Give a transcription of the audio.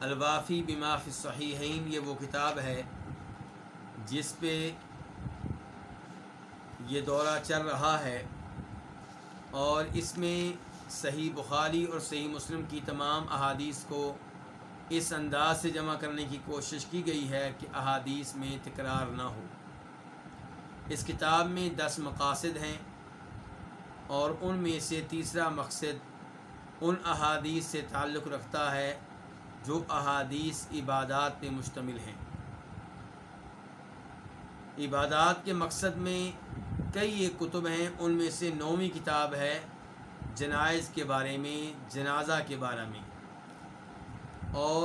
الوافی بما فی الصحیحین، یہ وہ کتاب ہے جس پہ یہ دورہ چل رہا ہے اور اس میں صحیح بخاری اور صحیح مسلم کی تمام احادیث کو اس انداز سے جمع کرنے کی کوشش کی گئی ہے کہ احادیث میں تکرار نہ ہو۔ اس کتاب میں دس مقاصد ہیں اور ان میں سے تیسرا مقصد ان احادیث سے تعلق رکھتا ہے جو احادیث عبادات پہ مشتمل ہیں۔ عبادات کے مقصد میں کئی ایک کتب ہیں، ان میں سے نویں کتاب ہے جنائز کے بارے میں، جنازہ کے بارے میں۔ اور